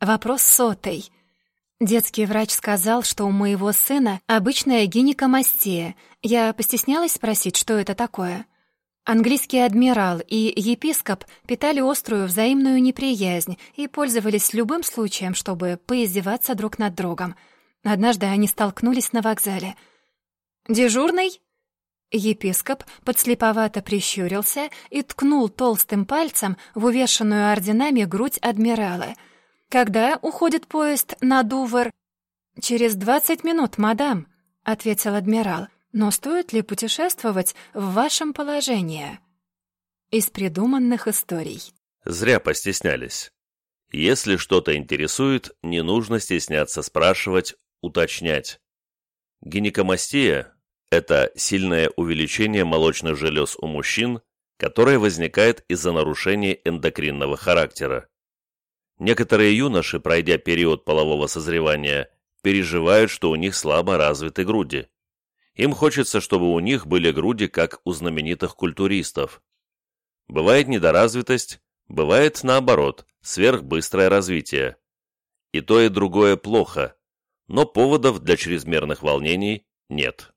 Вопрос сотый. Детский врач сказал, что у моего сына обычная гинекомастия. Я постеснялась спросить, что это такое. Английский адмирал и епископ питали острую взаимную неприязнь и пользовались любым случаем, чтобы поиздеваться друг над другом. Однажды они столкнулись на вокзале. «Дежурный?» Епископ подслеповато прищурился и ткнул толстым пальцем в увешанную орденами грудь адмирала — «Когда уходит поезд на Дувр?» «Через двадцать минут, мадам», — ответил адмирал. «Но стоит ли путешествовать в вашем положении?» Из придуманных историй. Зря постеснялись. Если что-то интересует, не нужно стесняться спрашивать, уточнять. Гинекомастия – это сильное увеличение молочных желез у мужчин, которое возникает из-за нарушений эндокринного характера. Некоторые юноши, пройдя период полового созревания, переживают, что у них слабо развиты груди. Им хочется, чтобы у них были груди, как у знаменитых культуристов. Бывает недоразвитость, бывает наоборот, сверхбыстрое развитие. И то, и другое плохо, но поводов для чрезмерных волнений нет.